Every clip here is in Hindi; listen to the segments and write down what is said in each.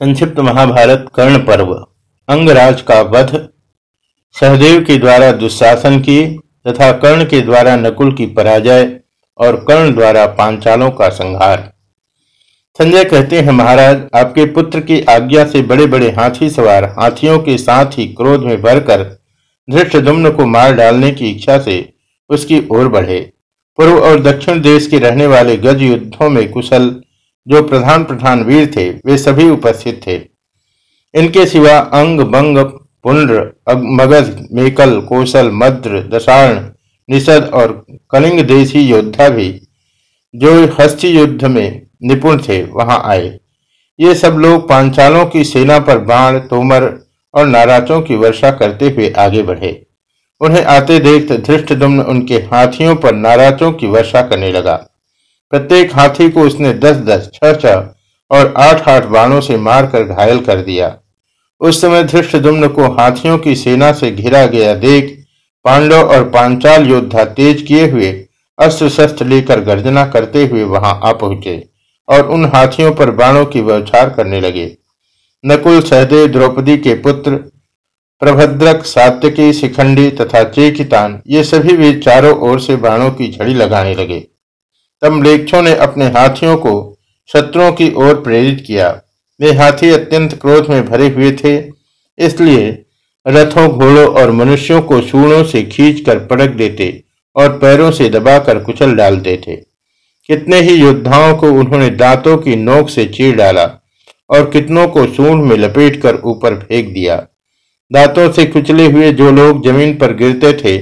संक्षिप्त महाभारत कर्ण पर्व। अंगराज का वध। सहदेव के द्वारा दुशासन की तथा कर्ण के द्वारा नकुल की पराजय और कर्ण द्वारा पांचालों का संहार। संजय कहते हैं, महाराज, आपके पुत्र की आज्ञा से बड़े बड़े हाथी सवार हाथियों के साथ ही क्रोध में भरकर धृष्टदुम्न को मार डालने की इच्छा से उसकी ओर बढ़े। पूर्व और दक्षिण देश के रहने वाले गज युद्धों में कुशल जो प्रधान प्रधान वीर थे, वे सभी उपस्थित थे। इनके सिवा अंग, बंग पुण्र मगध, मेकल कौशल मद्र दशार्ण निषद और कलिंग देशी योद्धा भी जो हस्ती युद्ध में निपुण थे, वहाँ आए। ये सब लोग पांचालों की सेना पर बाण, तोमर और नाराजों की वर्षा करते हुए आगे बढ़े। उन्हें आते देख धृष्टदुम्न उनके हाथियों पर नाराजों की वर्षा करने लगा। प्रत्येक हाथी को उसने दस दस, छह छह और आठ आठ बाणों से मारकर घायल कर दिया। उस समय धृष्टदुम्न को हाथियों की सेना से घिरा गया देख पांडव और पांचाल योद्धा तेज किए हुए अस्त्र शस्त्र लेकर गर्जना करते हुए वहाँ आ पहुँचे और उन हाथियों पर बाणों की व्यवचार करने लगे। नकुल सहदेव द्रौपदी के पुत्र प्रभद्रक, सात्यकी, शिखंडी तथा चेकितान, ये सभी वीर चारों ओर से बाणों की झड़ी लगाने लगे। तब मलेक्षों ने अपने हाथियों को शत्रुओं की ओर प्रेरित किया। वे हाथी अत्यंत क्रोध में भरे हुए थे, इसलिए रथों, घोड़ों और मनुष्यों को सूणों से खींचकर पटक देते और पैरों से दबाकर कुचल डालते थे। कितने ही योद्धाओं को उन्होंने दांतों की नोक से चीर डाला और कितनों को सूंड में लपेटकर ऊपर फेंक दिया। दांतों से कुचले हुए जो लोग ज़मीन पर गिरते थे,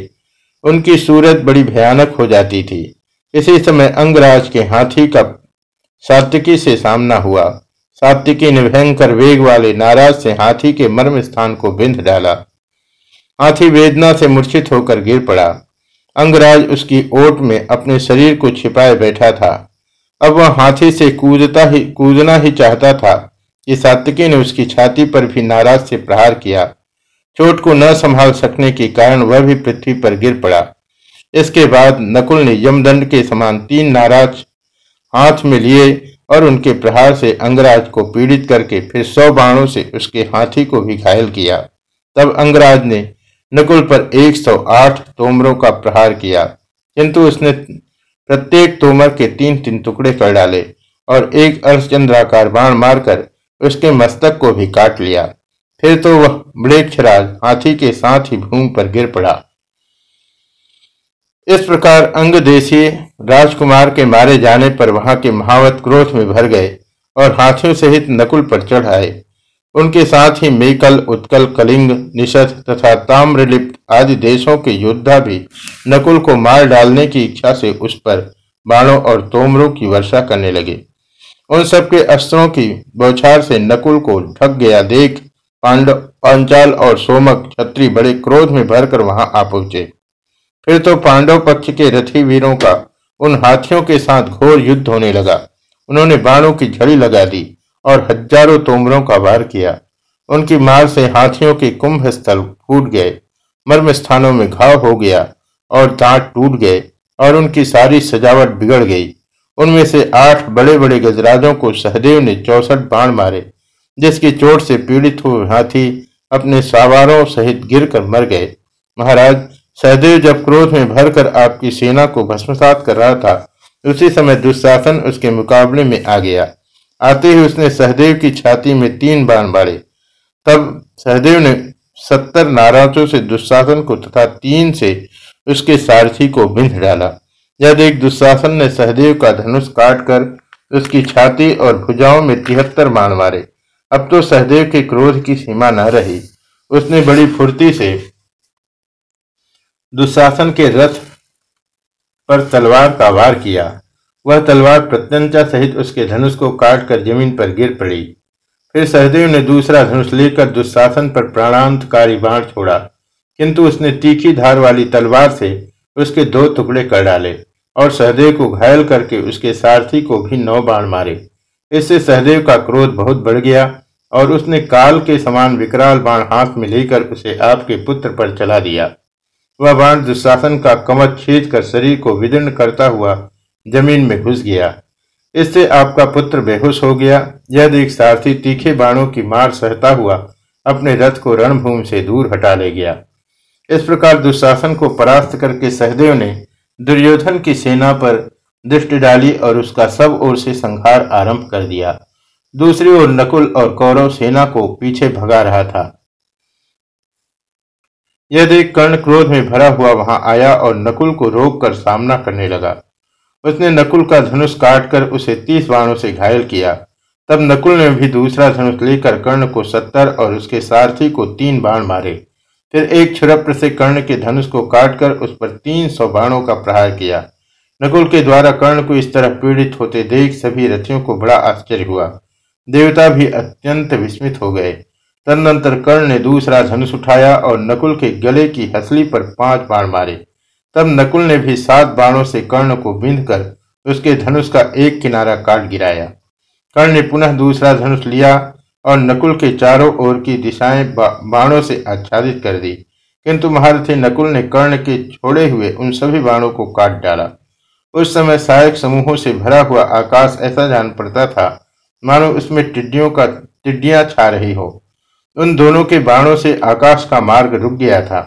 उनकी सूरत बड़ी भयानक हो जाती थी। इसी समय अंगराज के हाथी का सात्विकी से सामना हुआ। सात्विकी ने भयंकर वेग वाले नाराज़ से हाथी के मर्म स्थान को बिंध डाला। हाथी वेदना से मूर्छित होकर गिर पड़ा। अंगराज उसकी ओट में अपने शरीर को छिपाए बैठा था। अब वह हाथी से कूदता ही, कूदना ही चाहता था कि सात्विकी ने उसकी छाती पर भी नाराज़ से प्रहार किया। चोट को न संभाल सकने के कारण वह भी पृथ्वी पर गिर पड़ा। इसके बाद नकुल ने यमदंड के समान तीन नाराज़ हाथ में लिए और उनके प्रहार से अंगराज को पीड़ित करके फिर सौ बाणों से उसके हाथी को भी घायल किया। तब अंगराज ने नकुल पर 108 तोमरों का प्रहार किया, किंतु उसने प्रत्येक तोमर के तीन तीन टुकड़े कर डाले और एक अर्धचंद्राकार बाण मारकर उसके मस्तक को भी काट लिया। फिर तो वह मृक्षराज हाथी के साथ ही भूमि पर गिर पड़ा। इस प्रकार अंग राजकुमार के मारे जाने पर वहाँ के महावत क्रोध में भर गए और हाथियों सहित नकुल पर चढ़ आए उनके साथ ही मेकल, उत्कल, कलिंग, निषद तथा ताम्रलिप्त आदि देशों के योद्धा भी नकुल को मार डालने की इच्छा से उस पर बाणों और तोमरों की वर्षा करने लगे। उन सबके अस्त्रों की बौछार से नकुल को ढक गया देख पांडव, पांचाल और सोमक छत्री बड़े क्रोध में भरकर वहाँ आ पहुँचे। फिर तो पांडव पक्ष के रथी वीरों का उन हाथियों के साथ घोर युद्ध होने लगा। उन्होंने बाणों की झड़ी लगा दी और हज़ारों तोमरों का वार किया। उनकी मार से हाथियों के कुंभ स्थल फूट गए मर्म स्थानों में घाव हो गया और दांत टूट गए और उनकी सारी सजावट बिगड़ गई। उनमें से आठ बड़े बड़े गजराजों को सहदेव ने चौसठ बाण मारे, जिसकी चोट से पीड़ित हुए हाथी अपने सवारों सहित गिरकर मर गए। महाराज सहदेव जब क्रोध में भरकर आपकी सेना को भस्मसात कर रहा था, उसी समय दुशासन उसके मुकाबले में आ गया। आते ही उसने सहदेव की छाती में तीन बाण मारे तब सहदेव ने सत्तर नाराजों से दुशासन को तथा तीन से उसके सारथी को बिंध डाला। यह देख दुशासन ने सहदेव का धनुष काट कर उसकी छाती और भुजाओं में तिहत्तर बाण मारे। अब तो सहदेव के क्रोध की सीमा न रही। उसने बड़ी फुर्ती से दुशासन के रथ पर तलवार का वार किया। वह तलवार प्रत्यंचा सहित उसके धनुष को काटकर ज़मीन पर गिर पड़ी। फिर सहदेव ने दूसरा धनुष लेकर दुशासन पर प्राणांतकारी बाण छोड़ा। किंतु उसने तीखी धार वाली तलवार से उसके दो टुकड़े कर डाले और सहदेव को घायल करके उसके सारथी को भी नौ बाण मारे। इससे सहदेव का क्रोध बहुत बढ़ गया और उसने काल के समान विकराल बाण हाथ में लेकर उसे आपके पुत्र पर चला दिया। वह बाण दुशासन का कमर छेद कर शरीर को विदीर्ण करता हुआ ज़मीन में घुस गया। इससे आपका पुत्र बेहोश हो गया। यह देख सारथी तीखे बाणों की मार सहता हुआ अपने रथ को रणभूमि से दूर हटा ले गया। इस प्रकार दुशासन को परास्त करके सहदेव ने दुर्योधन की सेना पर दृष्टि डाली और उसका सब ओर से संहार आरंभ कर दिया। दूसरी ओर नकुल और कौरव सेना को पीछे भगा रहा था। यह देख कर्ण क्रोध में भरा हुआ वहाँ आया और नकुल को रोक कर सामना करने लगा। उसने नकुल का धनुष काटकर उसे तीस बाणों से घायल किया। तब नकुल ने भी दूसरा धनुष लेकर कर्ण को सत्तर और उसके सारथी को तीन बाण मारे। फिर एक छुरप्र से कर्ण के धनुष को काटकर उस पर तीन सौ बाणों का प्रहार किया। नकुल के द्वारा कर्ण को इस तरह पीड़ित होते देख सभी रथियों को बड़ा आश्चर्य हुआ। देवता भी अत्यंत विस्मित हो गए। तदनंतर कर्ण ने दूसरा धनुष उठाया और नकुल के गले की हसली पर पाँच बाण मारे। तब नकुल ने भी सात बाणों से कर्ण को बिंद कर उसके धनुष का एक किनारा काट गिराया। कर्ण ने पुनः दूसरा धनुष लिया और नकुल के चारों ओर की दिशाएँ बाणों से आच्छादित कर दी। किंतु महारथी नकुल ने कर्ण के छोड़े हुए उन सभी बाणों को काट डाला। उस समय सहायक समूहों से भरा हुआ आकाश ऐसा जान पड़ता था, मानो उसमें टिड्डियों का, टिड्डियाँ छा रही हो। उन दोनों के बाणों से आकाश का मार्ग रुक गया था।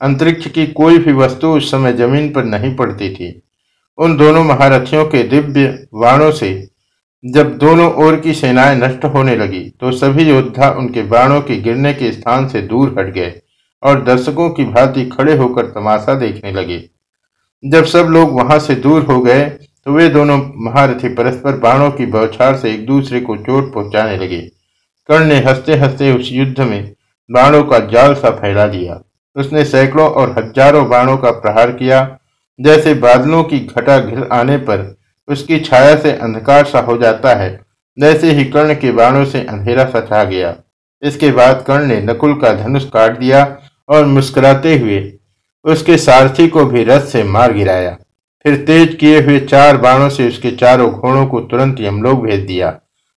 अंतरिक्ष की कोई भी वस्तु उस समय ज़मीन पर नहीं पड़ती थी। उन दोनों महारथियों के दिव्य बाणों से जब दोनों ओर की सेनाएँ नष्ट होने लगी तो सभी योद्धा उनके बाणों के गिरने के स्थान से दूर हट गए और दर्शकों की भांति खड़े होकर तमाशा देखने लगे। जब सब लोग वहाँ से दूर हो गए तो वे दोनों महारथी परस्पर बाणों की बौछार से एक दूसरे को चोट पहुँचाने लगे। कर्ण ने हँसते हँसते उस युद्ध में बाणों का जाल सा फैला दिया। उसने सैकड़ों और हज़ारों बाणों का प्रहार किया, जैसे बादलों की घटा घिर आने पर उसकी छाया से अंधकार सा हो जाता है जैसे ही कर्ण के बाणों से अंधेरा सा छा गया। इसके बाद कर्ण ने नकुल का धनुष काट दिया और मुस्कुराते हुए उसके सारथी को भी रथ से मार गिराया। फिर तेज किए हुए चार बाणों से उसके चारों घोड़ों को तुरंत यमलोक भेज दिया।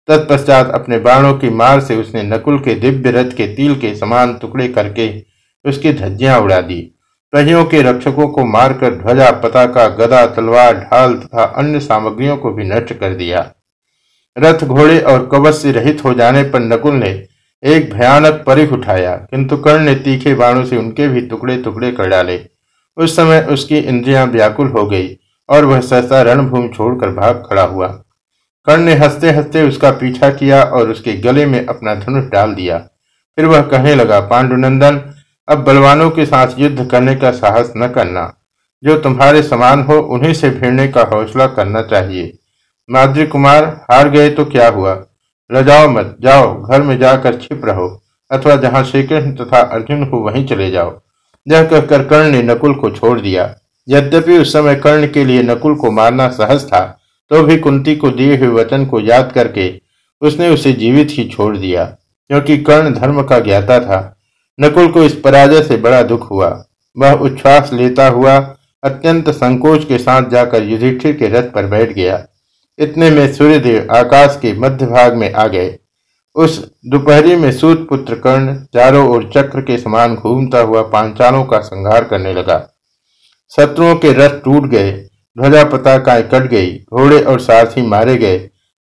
तत्पश्चात अपने बाणों की मार से उसने नकुल के दिव्य रथ के तिल के समान टुकड़े करके उसकी धज्जियाँ उड़ा दी। पहियों के रक्षकों को मारकर ध्वजा, पताका, गदा, तलवार, ढाल तथा अन्य सामग्रियों को भी नष्ट कर दिया। रथ घोड़े और कवच से रहित हो जाने पर नकुल ने एक भयानक परिख उठाया, किंतु कर्ण ने तीखे बाणों से उनके भी टुकड़े टुकड़े कर डाले। उस समय उसकी इंद्रियाँ व्याकुल हो गई और वह सहसा रणभूमि छोड़कर भाग खड़ा हुआ। कर्ण ने हँसते हँसते उसका पीछा किया और उसके गले में अपना धनुष डाल दिया। फिर वह कहने लगा, पांडुनंदन, अब बलवानों के साथ युद्ध करने का साहस न करना। जो तुम्हारे समान हो, उन्हीं से भिड़ने का हौसला करना चाहिए। माद्री कुमार, हार गए तो क्या हुआ? लजाओ मत, जाओ, घर में जाकर छिप रहो, अथवा जहाँ श्रीकृष्ण तथा अर्जुन हो, वहीं चले जाओ। यह कहकर कर्ण ने नकुल को छोड़ दिया। यद्यपि उस समय कर्ण के लिए नकुल को मारना सहज था तो भी कुंती को दिए हुए वचन को याद करके उसने उसे जीवित ही छोड़ दिया, क्योंकि कर्ण धर्म का ज्ञाता था। नकुल को इस पराजय से बड़ा दुख हुआ। वह उच्छ्वास लेता हुआ अत्यंत संकोच के साथ जाकर युधिष्ठिर के रथ पर बैठ गया। इतने में सूर्यदेव आकाश के मध्य भाग में आ गए। उस दोपहरी में सूत पुत्र कर्ण चारों ओर चक्र के समान घूमता हुआ पांचालों का संहार करने लगा। शत्रुओं के रथ टूट गए। ध्वजा पताकाएँ कट गई, घोड़े और सारथी मारे गए,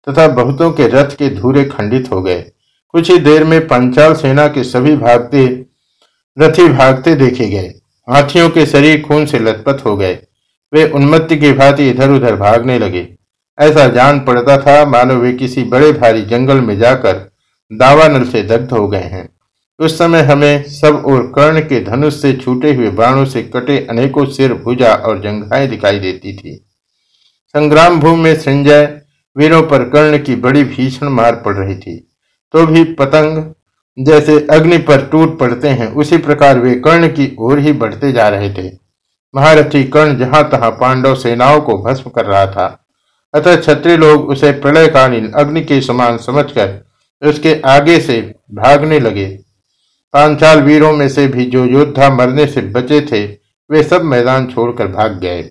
तथा बहुतों के रथ के धूरे खंडित हो गए। कुछ ही देर में पंचाल सेना के सभी भागते, रथी भागते देखे गए। हाथियों के शरीर खून से लथपथ हो गए। वे उन्मत्ति की भांति इधर उधर भागने लगे। ऐसा जान पड़ता था मानो वे किसी बड़े भारी जंगल में जाकर दावानल से दग्ध हो गए हैं। उस समय हमें सब और कर्ण के धनुष से छूटे हुए बाणों से कटे अनेकों सिर, भुजा और जंघाएँ दिखाई देती थी। संग्राम भूमि में संजय वीरों पर कर्ण की बड़ी भीषण मार पड़ रही थी। तो भी पतंग जैसे अग्नि पर टूट पड़ते हैं, उसी प्रकार वे कर्ण की ओर ही बढ़ते जा रहे थे। महारथी कर्ण जहाँ तहां पांडव सेनाओं को भस्म कर रहा था। अतः क्षत्रिय लोग उसे प्रलयकालीन अग्नि के समान समझकर उसके आगे से भागने लगे। पांचाल वीरों में से भी जो योद्धा मरने से बचे थे, वे सब मैदान छोड़कर भाग गए।